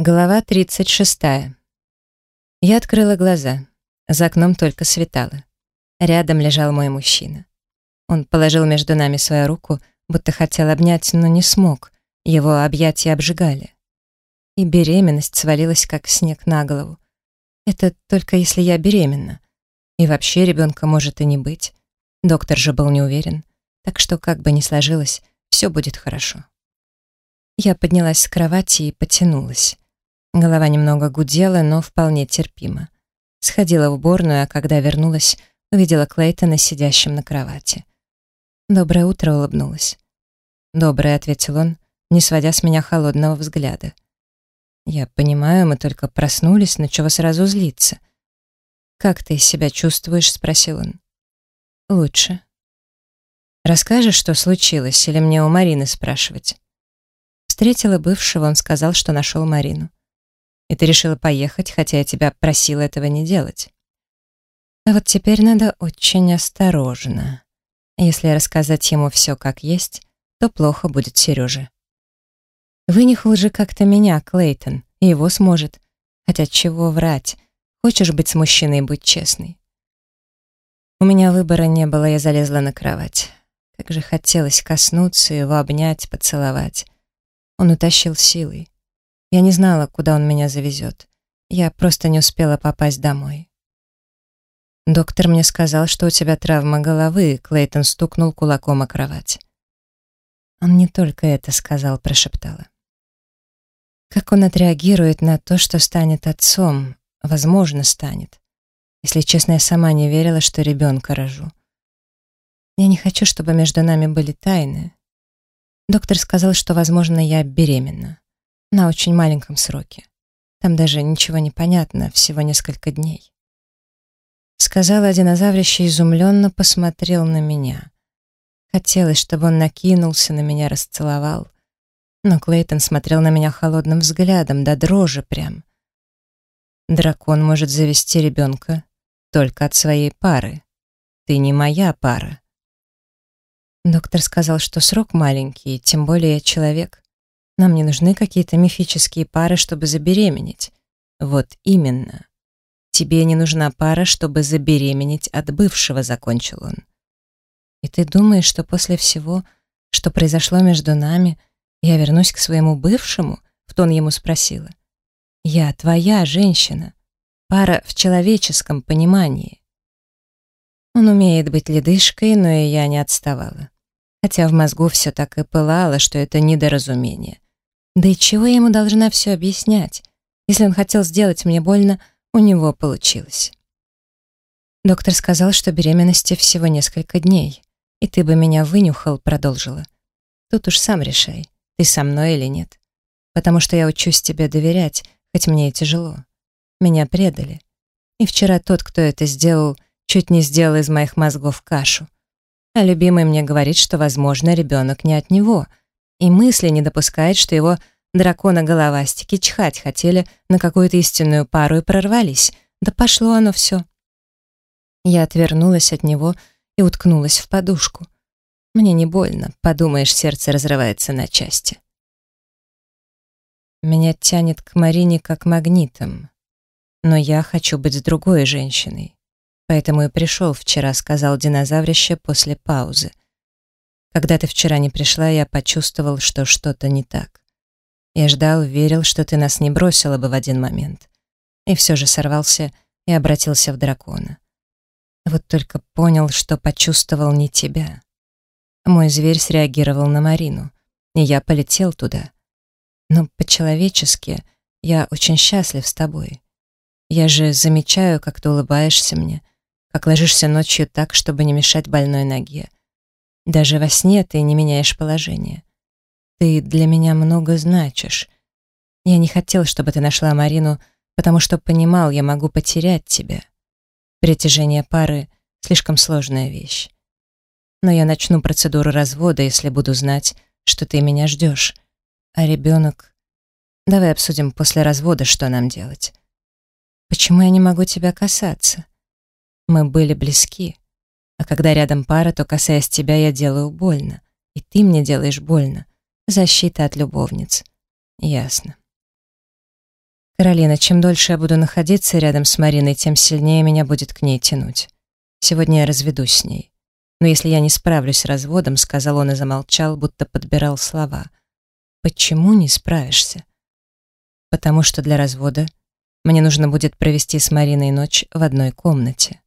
Глава 36. Я открыла глаза. За окном только светало. Рядом лежал мой мужчина. Он положил между нами свою руку, будто хотел обнять, но не смог. Его объятия обжигали. И беременность свалилась, как снег на голову. Это только если я беременна. И вообще ребенка может и не быть. Доктор же был не уверен. Так что, как бы ни сложилось, все будет хорошо. Я поднялась с кровати и потянулась. Голова немного гудела, но вполне терпимо. Сходила в уборную, а когда вернулась, увидела Клейтона сидящим на кровати. «Доброе утро», — улыбнулась. «Доброе», — ответил он, не сводя с меня холодного взгляда. «Я понимаю, мы только проснулись, но чего сразу злиться?» «Как ты себя чувствуешь?» — спросил он. «Лучше». «Расскажешь, что случилось, или мне у Марины спрашивать?» Встретила бывшего, он сказал, что нашел Марину. И ты решила поехать, хотя я тебя просила этого не делать. А вот теперь надо очень осторожно. Если рассказать ему все как есть, то плохо будет Сереже. Вынюхал же как-то меня, Клейтон, и его сможет. Хотя чего врать? Хочешь быть с мужчиной, будь честной. У меня выбора не было, я залезла на кровать. Как же хотелось коснуться его, обнять, поцеловать. Он утащил силой. Я не знала, куда он меня завезет. Я просто не успела попасть домой. «Доктор мне сказал, что у тебя травма головы», — Клейтон стукнул кулаком о кровать. «Он не только это сказал», — прошептала. Как он отреагирует на то, что станет отцом? Возможно, станет. Если честно, я сама не верила, что ребенка рожу. Я не хочу, чтобы между нами были тайны. Доктор сказал, что, возможно, я беременна на очень маленьком сроке. Там даже ничего не понятно, всего несколько дней. Сказала динозаврище изумленно посмотрел на меня. Хотелось, чтобы он накинулся на меня, расцеловал. Но Клейтон смотрел на меня холодным взглядом, до да дрожи прям. Дракон может завести ребенка только от своей пары. Ты не моя пара. Доктор сказал, что срок маленький, тем более я человек. Нам не нужны какие-то мифические пары, чтобы забеременеть. Вот именно. Тебе не нужна пара, чтобы забеременеть от бывшего, закончил он. И ты думаешь, что после всего, что произошло между нами, я вернусь к своему бывшему? В тон ему спросила. Я твоя женщина. Пара в человеческом понимании. Он умеет быть ледышкой, но и я не отставала. Хотя в мозгу все так и пылало, что это недоразумение. Да и чего я ему должна все объяснять? Если он хотел сделать мне больно, у него получилось. Доктор сказал, что беременности всего несколько дней, и ты бы меня вынюхал, продолжила. Тут уж сам решай, ты со мной или нет. Потому что я учусь тебе доверять, хоть мне и тяжело. Меня предали. И вчера тот, кто это сделал, чуть не сделал из моих мозгов кашу. А любимый мне говорит, что, возможно, ребенок не от него — и мысли не допускает, что его дракона-головастики чхать хотели на какую-то истинную пару и прорвались. Да пошло оно все. Я отвернулась от него и уткнулась в подушку. Мне не больно, подумаешь, сердце разрывается на части. Меня тянет к Марине как магнитом. Но я хочу быть с другой женщиной. Поэтому и пришел вчера, сказал динозаврище после паузы. Когда ты вчера не пришла, я почувствовал, что что-то не так. Я ждал, верил, что ты нас не бросила бы в один момент. И все же сорвался и обратился в дракона. Вот только понял, что почувствовал не тебя. Мой зверь среагировал на Марину, и я полетел туда. Но по-человечески я очень счастлив с тобой. Я же замечаю, как ты улыбаешься мне, как ложишься ночью так, чтобы не мешать больной ноге, даже во сне ты не меняешь положение. Ты для меня много значишь. Я не хотел, чтобы ты нашла Марину, потому что понимал, я могу потерять тебя. Притяжение пары — слишком сложная вещь. Но я начну процедуру развода, если буду знать, что ты меня ждешь. А ребенок... Давай обсудим после развода, что нам делать. Почему я не могу тебя касаться? Мы были близки. А когда рядом пара, то, касаясь тебя, я делаю больно. И ты мне делаешь больно. Защита от любовниц. Ясно. Каролина, чем дольше я буду находиться рядом с Мариной, тем сильнее меня будет к ней тянуть. Сегодня я разведусь с ней. Но если я не справлюсь с разводом, сказал он и замолчал, будто подбирал слова. Почему не справишься? Потому что для развода мне нужно будет провести с Мариной ночь в одной комнате.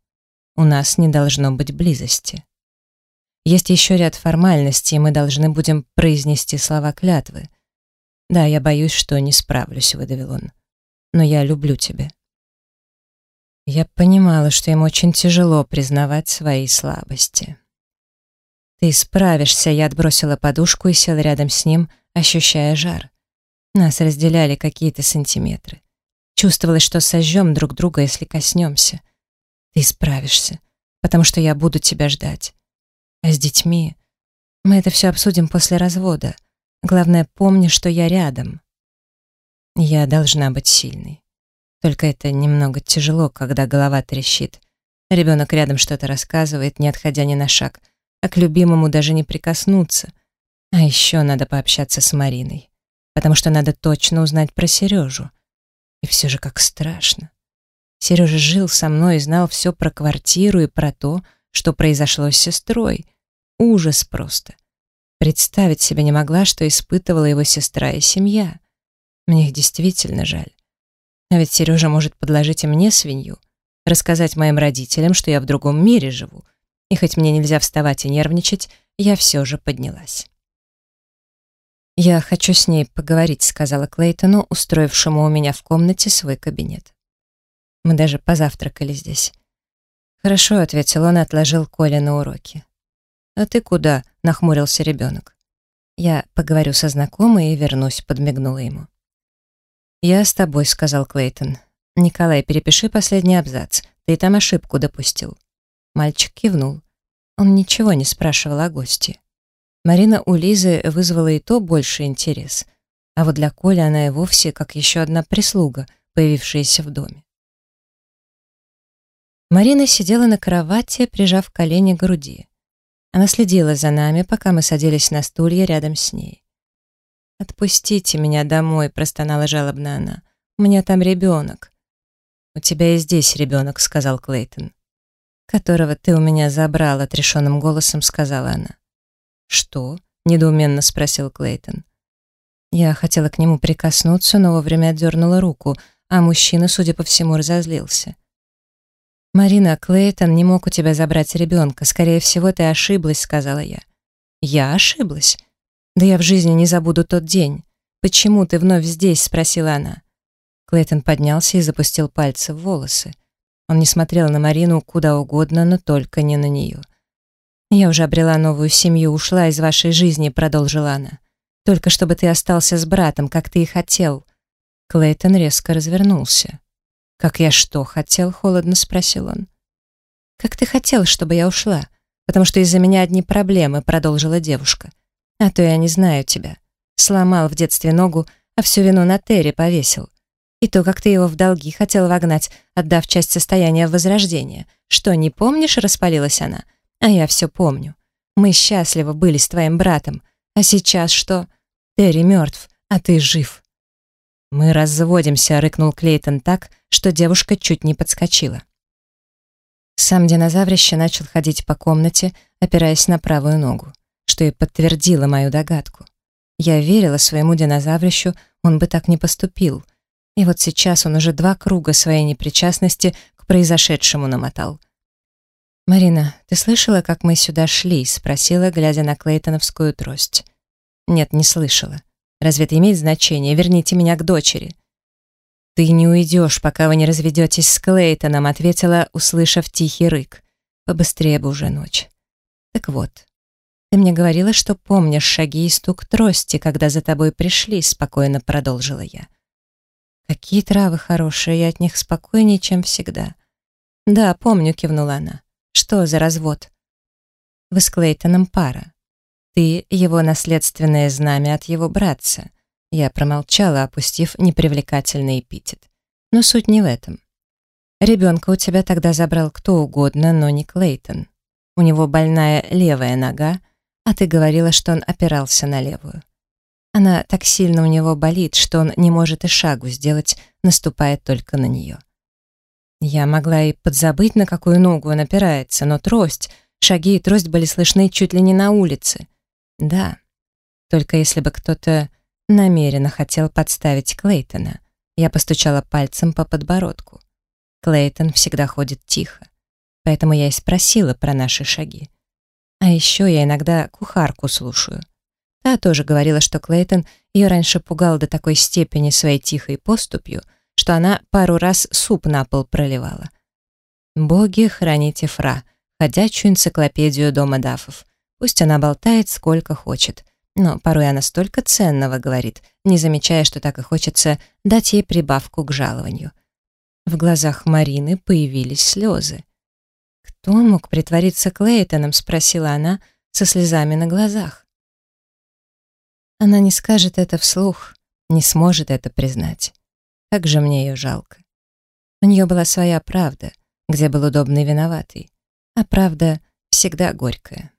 У нас не должно быть близости. Есть еще ряд формальностей, мы должны будем произнести слова клятвы. Да, я боюсь, что не справлюсь, выдавил он. Но я люблю тебя. Я понимала, что им очень тяжело признавать свои слабости. «Ты справишься», — я отбросила подушку и села рядом с ним, ощущая жар. Нас разделяли какие-то сантиметры. Чувствовалось, что сожжем друг друга, если коснемся. Ты справишься, потому что я буду тебя ждать. А с детьми... Мы это все обсудим после развода. Главное, помни, что я рядом. Я должна быть сильной. Только это немного тяжело, когда голова трещит. Ребенок рядом что-то рассказывает, не отходя ни на шаг, а к любимому даже не прикоснуться. А еще надо пообщаться с Мариной, потому что надо точно узнать про Сережу. И все же как страшно. Сережа жил со мной и знал все про квартиру и про то, что произошло с сестрой. Ужас просто. Представить себе не могла, что испытывала его сестра и семья. Мне их действительно жаль. А ведь Сережа может подложить и мне свинью, рассказать моим родителям, что я в другом мире живу. И хоть мне нельзя вставать и нервничать, я все же поднялась. «Я хочу с ней поговорить», — сказала Клейтону, устроившему у меня в комнате свой кабинет. Мы даже позавтракали здесь. «Хорошо», — ответил он и отложил Коля на уроки. «А ты куда?» — нахмурился ребенок. «Я поговорю со знакомой и вернусь», — подмигнула ему. «Я с тобой», — сказал Клейтон. «Николай, перепиши последний абзац. Ты там ошибку допустил». Мальчик кивнул. Он ничего не спрашивал о гости. Марина у Лизы вызвала и то больше интерес. А вот для Коли она и вовсе как еще одна прислуга, появившаяся в доме. Марина сидела на кровати, прижав колени к груди. Она следила за нами, пока мы садились на стулья рядом с ней. «Отпустите меня домой», — простонала жалобно она. «У меня там ребенок». «У тебя и здесь ребенок», — сказал Клейтон. «Которого ты у меня забрал», — отрешенным голосом сказала она. «Что?» — недоуменно спросил Клейтон. Я хотела к нему прикоснуться, но вовремя отдернула руку, а мужчина, судя по всему, разозлился. «Марина, Клейтон не мог у тебя забрать ребенка. Скорее всего, ты ошиблась», — сказала я. «Я ошиблась? Да я в жизни не забуду тот день. Почему ты вновь здесь?» — спросила она. Клейтон поднялся и запустил пальцы в волосы. Он не смотрел на Марину куда угодно, но только не на нее. «Я уже обрела новую семью, ушла из вашей жизни», — продолжила она. «Только чтобы ты остался с братом, как ты и хотел». Клейтон резко развернулся. «Как я что, хотел?» — холодно спросил он. «Как ты хотел, чтобы я ушла? Потому что из-за меня одни проблемы», — продолжила девушка. «А то я не знаю тебя. Сломал в детстве ногу, а всю вину на Терри повесил. И то, как ты его в долги хотел вогнать, отдав часть состояния в возрождение. Что, не помнишь?» — распалилась она. «А я все помню. Мы счастливы были с твоим братом. А сейчас что? Терри мертв, а ты жив. «Мы разводимся», — рыкнул Клейтон так, что девушка чуть не подскочила. Сам динозаврище начал ходить по комнате, опираясь на правую ногу, что и подтвердило мою догадку. Я верила своему динозаврищу, он бы так не поступил. И вот сейчас он уже два круга своей непричастности к произошедшему намотал. «Марина, ты слышала, как мы сюда шли?» — спросила, глядя на клейтоновскую трость. «Нет, не слышала. Разве это имеет значение? Верните меня к дочери». «Ты не уйдешь, пока вы не разведетесь с Клейтоном», ответила, услышав тихий рык. «Побыстрее бы уже ночь». «Так вот, ты мне говорила, что помнишь шаги и стук трости, когда за тобой пришли», спокойно продолжила я. «Какие травы хорошие, я от них спокойнее, чем всегда». «Да, помню», кивнула она. «Что за развод?» «Вы с Клейтоном пара. Ты — его наследственное знамя от его братца. Я промолчала, опустив непривлекательный эпитет. Но суть не в этом. Ребенка у тебя тогда забрал кто угодно, но не Клейтон. У него больная левая нога, а ты говорила, что он опирался на левую. Она так сильно у него болит, что он не может и шагу сделать, наступая только на нее. Я могла и подзабыть, на какую ногу он опирается, но трость, шаги и трость были слышны чуть ли не на улице. Да, только если бы кто-то намеренно хотел подставить Клейтона. Я постучала пальцем по подбородку. Клейтон всегда ходит тихо, поэтому я и спросила про наши шаги. А еще я иногда кухарку слушаю. Та тоже говорила, что Клейтон ее раньше пугал до такой степени своей тихой поступью, что она пару раз суп на пол проливала. «Боги, храните Фра», ходячую энциклопедию дома Дафов. Пусть она болтает сколько хочет, но порой она столько ценного говорит, не замечая, что так и хочется дать ей прибавку к жалованию. В глазах Марины появились слезы. «Кто мог притвориться Клейтоном?» — спросила она со слезами на глазах. Она не скажет это вслух, не сможет это признать. Как же мне ее жалко. У нее была своя правда, где был удобный виноватый, а правда всегда горькая.